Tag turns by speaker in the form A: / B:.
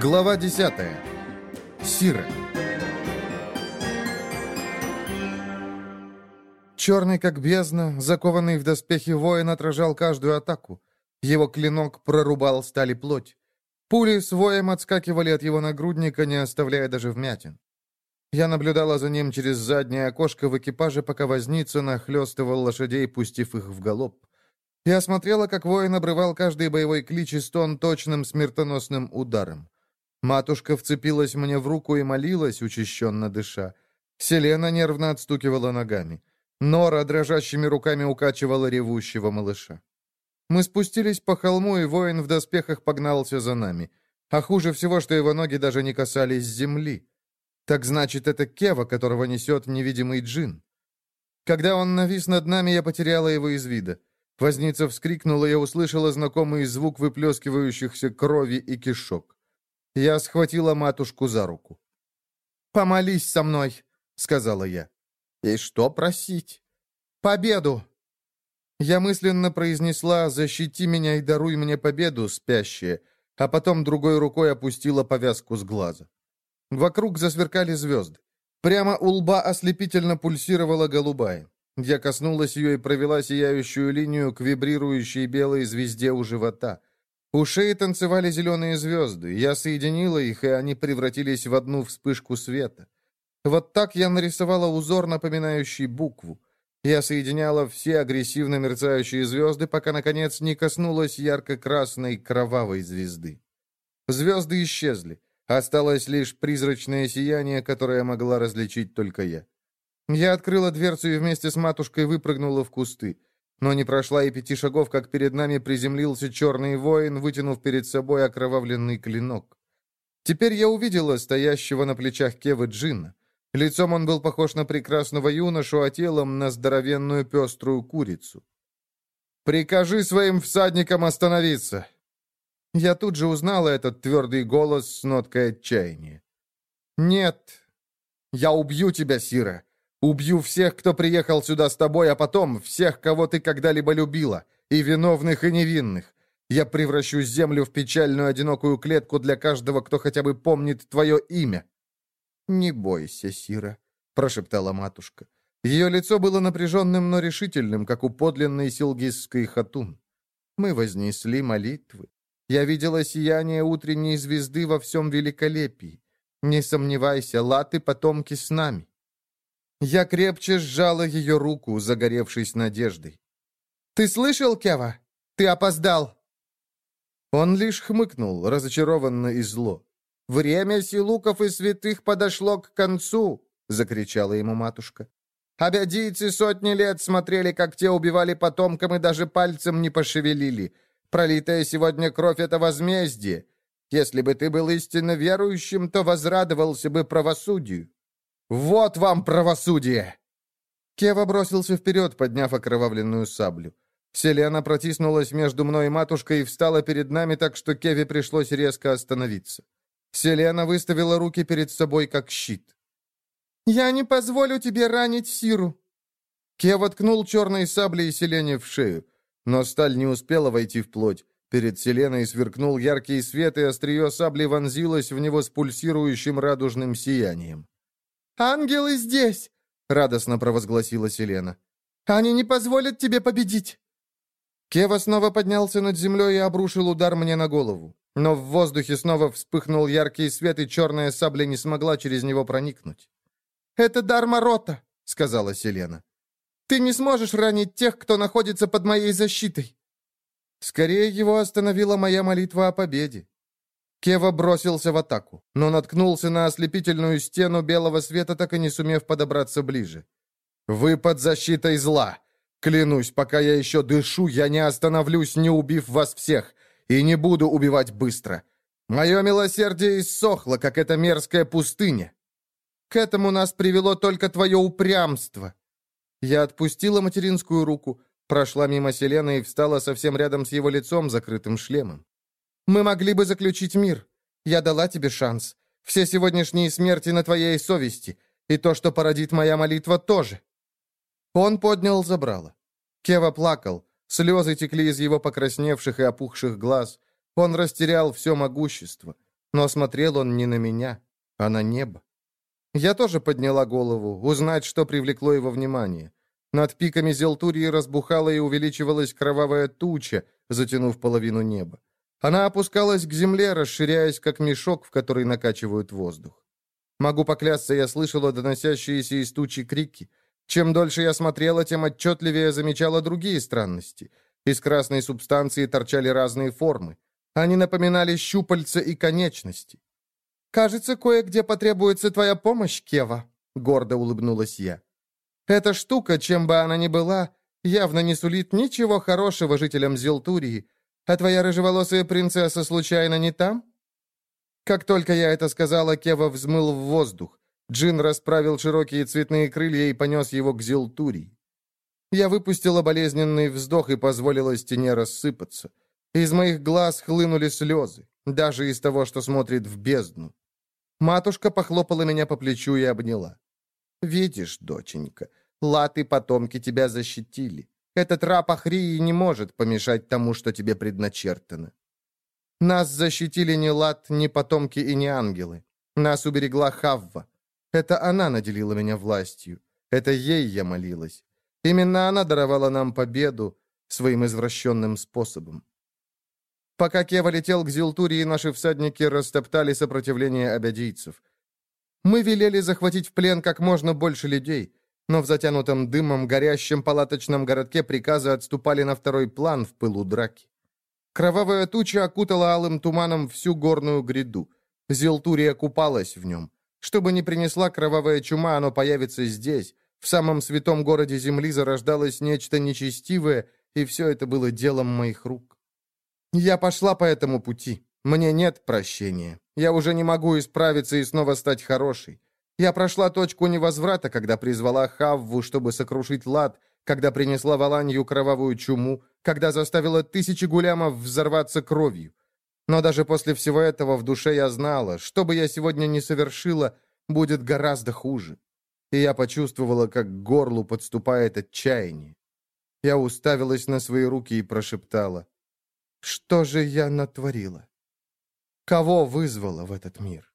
A: Глава 10. Сира. Черный как бездна, закованный в доспехи воин отражал каждую атаку. Его клинок прорубал стали плоть. Пули с воем отскакивали от его нагрудника, не оставляя даже вмятин. Я наблюдала за ним через заднее окошко в экипаже, пока возница нахлестывал лошадей, пустив их в галоп. Я смотрела, как воин обрывал каждый боевой клич и стон точным смертоносным ударом. Матушка вцепилась мне в руку и молилась, учащенно дыша. Селена нервно отстукивала ногами. Нора дрожащими руками укачивала ревущего малыша. Мы спустились по холму, и воин в доспехах погнался за нами. А хуже всего, что его ноги даже не касались земли. Так значит, это Кева, которого несет невидимый джин. Когда он навис над нами, я потеряла его из вида. Возница вскрикнула, я услышала знакомый звук выплескивающихся крови и кишок. Я схватила матушку за руку. «Помолись со мной», — сказала я. «И что просить?» «Победу!» Я мысленно произнесла «Защити меня и даруй мне победу, спящая», а потом другой рукой опустила повязку с глаза. Вокруг засверкали звезды. Прямо у лба ослепительно пульсировала голубая. Я коснулась ее и провела сияющую линию к вибрирующей белой звезде у живота. У шеи танцевали зеленые звезды. Я соединила их, и они превратились в одну вспышку света. Вот так я нарисовала узор, напоминающий букву. Я соединяла все агрессивно мерцающие звезды, пока, наконец, не коснулась ярко-красной кровавой звезды. Звезды исчезли. Осталось лишь призрачное сияние, которое могла различить только я. Я открыла дверцу и вместе с матушкой выпрыгнула в кусты. Но не прошла и пяти шагов, как перед нами приземлился черный воин, вытянув перед собой окровавленный клинок. Теперь я увидела стоящего на плечах Кевы Джинна. Лицом он был похож на прекрасного юношу, а телом на здоровенную пеструю курицу. «Прикажи своим всадникам остановиться!» Я тут же узнала этот твердый голос с ноткой отчаяния. «Нет, я убью тебя, Сира. Убью всех, кто приехал сюда с тобой, а потом всех, кого ты когда-либо любила, и виновных, и невинных. Я превращу землю в печальную одинокую клетку для каждого, кто хотя бы помнит твое имя». «Не бойся, Сира», — прошептала матушка. Ее лицо было напряженным, но решительным, как у подлинной силгизской хатун. Мы вознесли молитвы. Я видела сияние утренней звезды во всем великолепии. Не сомневайся, латы потомки с нами. Я крепче сжала ее руку, загоревшись надеждой. «Ты слышал, Кева? Ты опоздал!» Он лишь хмыкнул, разочарованно и зло. «Время силуков и святых подошло к концу!» — закричала ему матушка. «Абядийцы сотни лет смотрели, как те убивали потомкам и даже пальцем не пошевелили. Пролитая сегодня кровь — это возмездие. Если бы ты был истинно верующим, то возрадовался бы правосудию. Вот вам правосудие!» Кева бросился вперед, подняв окровавленную саблю. Селена протиснулась между мной и матушкой и встала перед нами так, что Кеве пришлось резко остановиться. Селена выставила руки перед собой, как щит. «Я не позволю тебе ранить Сиру!» Кева ткнул черной саблей Селене в шею. Но сталь не успела войти в плоть. Перед Селеной сверкнул яркий свет, и острие сабли вонзилось в него с пульсирующим радужным сиянием. «Ангелы здесь!» — радостно провозгласила Селена. «Они не позволят тебе победить!» Кева снова поднялся над землей и обрушил удар мне на голову. Но в воздухе снова вспыхнул яркий свет, и черная сабля не смогла через него проникнуть. «Это дар Морота», — сказала Селена. Ты не сможешь ранить тех, кто находится под моей защитой!» Скорее его остановила моя молитва о победе. Кева бросился в атаку, но наткнулся на ослепительную стену белого света, так и не сумев подобраться ближе. «Вы под защитой зла! Клянусь, пока я еще дышу, я не остановлюсь, не убив вас всех, и не буду убивать быстро. Мое милосердие иссохло, как эта мерзкая пустыня. К этому нас привело только твое упрямство. Я отпустила материнскую руку, прошла мимо Селена и встала совсем рядом с его лицом, закрытым шлемом. «Мы могли бы заключить мир. Я дала тебе шанс. Все сегодняшние смерти на твоей совести. И то, что породит моя молитва, тоже». Он поднял забрало. Кева плакал. Слезы текли из его покрасневших и опухших глаз. Он растерял все могущество. Но смотрел он не на меня, а на небо. Я тоже подняла голову, узнать, что привлекло его внимание. Над пиками Зелтурии разбухала и увеличивалась кровавая туча, затянув половину неба. Она опускалась к земле, расширяясь, как мешок, в который накачивают воздух. Могу поклясться, я слышала доносящиеся из тучи крики. Чем дольше я смотрела, тем отчетливее замечала другие странности. Из красной субстанции торчали разные формы. Они напоминали щупальца и конечности. «Кажется, кое-где потребуется твоя помощь, Кева», — гордо улыбнулась я. «Эта штука, чем бы она ни была, явно не сулит ничего хорошего жителям Зелтурии. А твоя рыжеволосая принцесса случайно не там?» Как только я это сказала, Кева взмыл в воздух. Джин расправил широкие цветные крылья и понес его к Зелтурии. Я выпустила болезненный вздох и позволила стене рассыпаться. Из моих глаз хлынули слезы, даже из того, что смотрит в бездну. Матушка похлопала меня по плечу и обняла. «Видишь, доченька, латы потомки тебя защитили. Этот раб Ахрии не может помешать тому, что тебе предначертано. Нас защитили ни лад, ни потомки и ни ангелы. Нас уберегла Хавва. Это она наделила меня властью. Это ей я молилась. Именно она даровала нам победу своим извращенным способом. Пока Кева летел к Зилтурии, наши всадники растоптали сопротивление обядийцев. Мы велели захватить в плен как можно больше людей, но в затянутом дымом горящем палаточном городке приказы отступали на второй план в пылу драки. Кровавая туча окутала алым туманом всю горную гряду. Зелтурия купалась в нем. Чтобы не принесла кровавая чума, оно появится здесь. В самом святом городе земли зарождалось нечто нечестивое, и все это было делом моих рук. Я пошла по этому пути. Мне нет прощения. Я уже не могу исправиться и снова стать хорошей. Я прошла точку невозврата, когда призвала Хавву, чтобы сокрушить лад, когда принесла Валанью кровавую чуму, когда заставила тысячи гулямов взорваться кровью. Но даже после всего этого в душе я знала, что бы я сегодня не совершила, будет гораздо хуже. И я почувствовала, как к горлу подступает отчаяние. Я уставилась на свои руки и прошептала, «Что же я натворила? Кого вызвала в этот мир?»